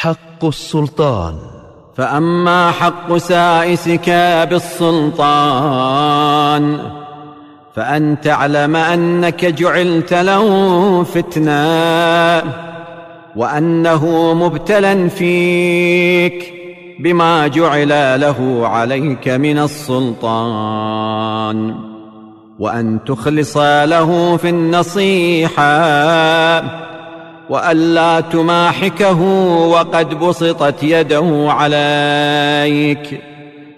حق السلطان. فأما حق سائسك بالسلطان فأن تعلم أنك جعلت له فتنة وأنه مبتلا فيك بما جعل له عليك من السلطان. وأن تخلص له في النصيحة وألا تماحكه وقد بسطت يده عليك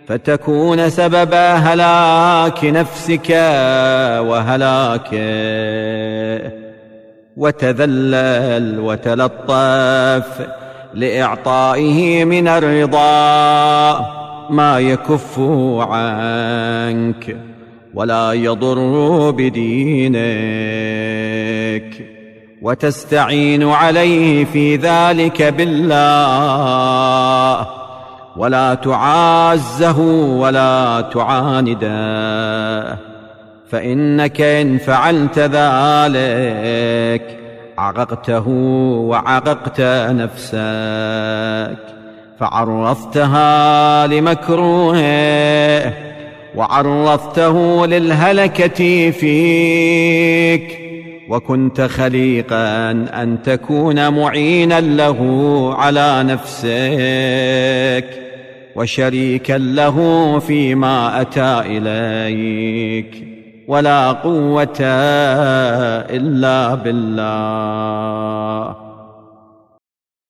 فتكون سبب هلاك نفسك وهلاكه وتذلل وتلطف لإعطائه من الرضا ما يكف عنك ولا يضر بدينك. وتستعين عليه في ذلك بالله. ولا تعازه ولا تعانده. فإنك إن فعلت ذلك عققته وعققت نفسك. فعرضتها لمكروهه وعرضته للهلكة فيك. وكنت خليقا أن تكون معينا له على نفسك وشريكا له فيما أتى إليك. ولا قوة إلا بالله.